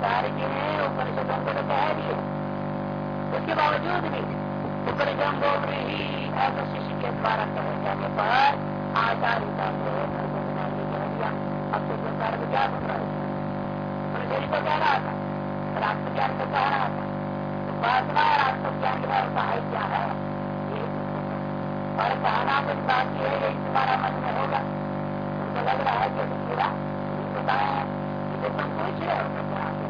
आचार्य जी ने उपनिषदों को तो कह दिए उसके बावजूद भी उपनिषदों को ही ऐसा शिष्य के द्वारा कहे जाने पर आचार्य का कह दिया अब तो संसार को क्या सुन रहा है? उपनिषद को कह रहा था राष्ट्र ज्ञान को कह रहा था। उपासना और आत्मज्ञान के बाद है। क्या है और कहना कुछ बाकी है यही तुम्हारा मन में होगा। उनको लग रहा है कि पूरा तो तुम पूछ रहे हो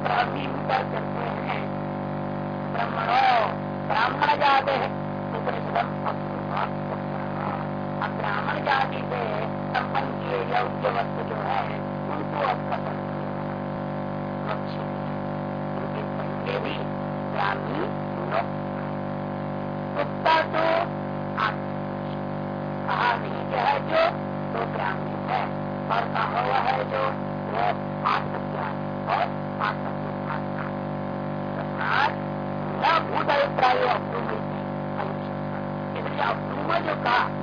ग्रामीण बावली करते हैं ब्राह्मणों ब्राह्मण जाते हैं उपनिषदम अब ब्राह्मण जाति से संपन्न किए योग्य वस्तु जो है उनको पसंद उनके भी ग्रामीण उत्तर तो है जो तो ग्रामीण है। और कहा है जो वो आत्मज्ञान और आत्मज्ञान न भूत अभिप्राय अपूर्व इसलिए अपूर्व जो कहा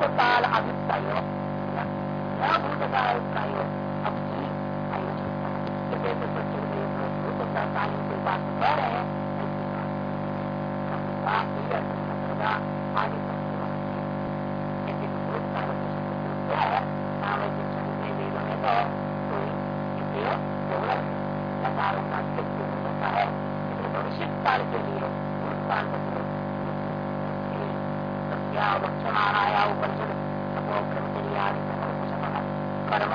भूतकाल अभिप्राय भूतकाल अभिप्राय अब भूतकाल की बात कह रहे हैं आगे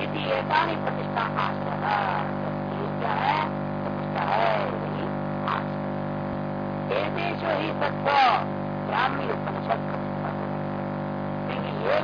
एकानी प्रतिष्ठा आश्रय क्या है प्रतिष्ठा है वही आश्रय ही। तत्व ब्राह्मी उपनिषद क्योंकि ये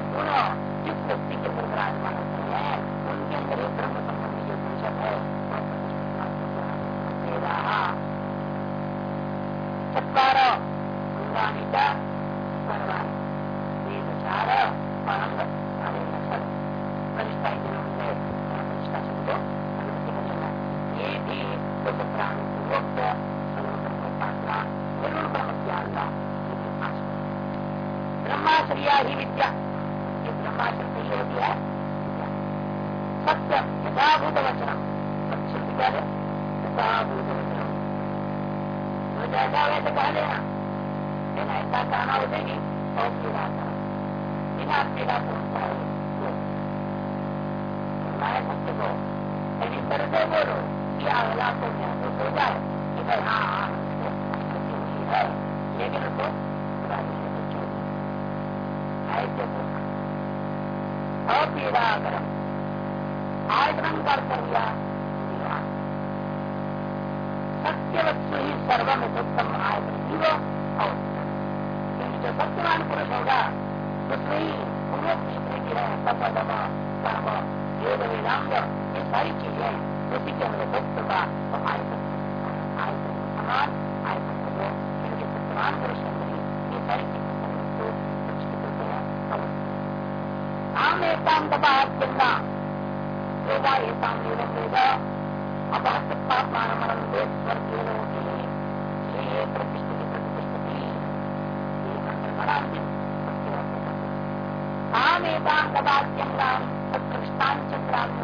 वचनम सत्य क्या है। यथाभूत वचनम तो जैसा वैसे कह देना लेकिन ऐसा कहना हो। देगी और पीड़ा बिना पीड़ा पहुँचाए मैं सत्य को लेकिन तरह से बोलो कि अगला को महसूस हो जाए। कि भाई हाँ हाँ है लेकिन उसको बुरा नहीं ऐसे बोलना अपीड़ा करम आयतन कर दिया। सत्यवत्सु ही सर्वम उत्तम आयतन। जीव और क्योंकि जो सत्यवान पुरुष होगा, उसमें ही पूर्व क्षेत्र की है तप दम कर्म योग वेदांग, ये सारी चीज़ें उसी के अंदर भक्त का तो आयतन। आयतन समान, आयतन को क्योंकि सत्यवान पुरुष अंदर ये सारी चीज़ें तो होते हाँ, साम्यूनम होगा अतः सत्तात्मान मरण स्वर्गीन होगी ये प्रतिष्ठित प्रतिष्ठिति आमेता कदाच्यंगाम तत्कृष्टान चंद्राम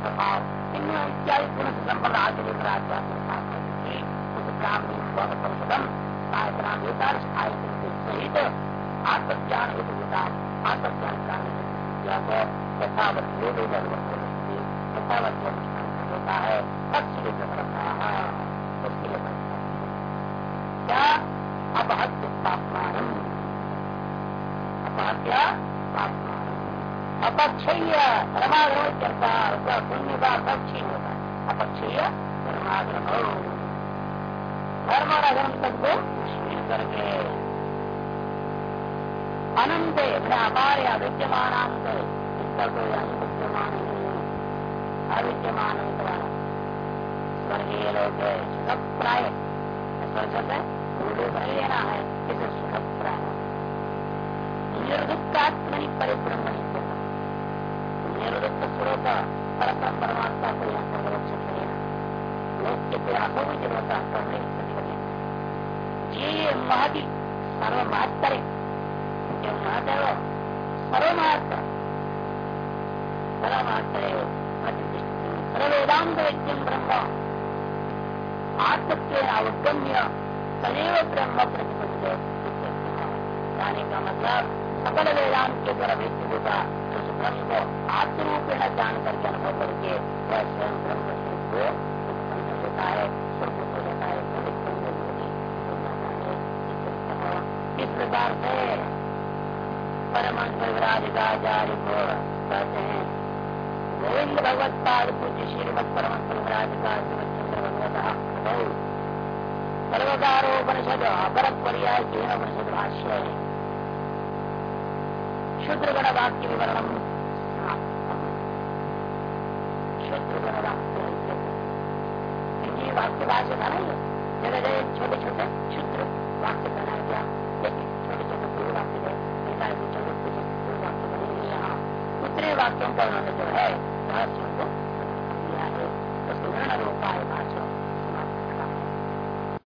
स्वभाव इनमें इत्यादि गुण से संपन्न आधुनिक आध्यात्मिक शास्त्र की उस ब्राह्मणी परिषदम नाम एकादश आयतन सहित आत्मज्ञान हेतु होता आत्मज्ञान का यथावत योग यथावत होता धर्माग्रह धर्म और अधर्म तक को छीन करके अनंत अपार अविद्यमान इसका कोई अंत विद्यमान अविद्यमान स्वर्गीय लोग सुख प्राय स्वर्ग से लोग नहीं लेना है इसे सुख प्राय निर्दुखात्मनि परिब्रह्मणि निर्दुख स्वरूप परम परमात्मा को यहाँ पर लेना लोग में जब होता है ये महदी सर्वमहत्तर जो महत है वो सर्वमहत्तर सर्वमहत्तर सर्वेदांत व्यक्ति ब्रह्म आत्मत्व अवगम्य सदैव ब्रह्म प्रतिबंध जाने का मतलब सकल वेदांत के द्वारा व्यक्ति होगा उस ब्रह्म को आत्मरूपेण जान करके अनुभव करके वह स्वयं ब्रह्म स्वरूप शुद्र गण वाक्य विवरण। शुद्र गण वाक्य। इनकी के बाद था नहीं।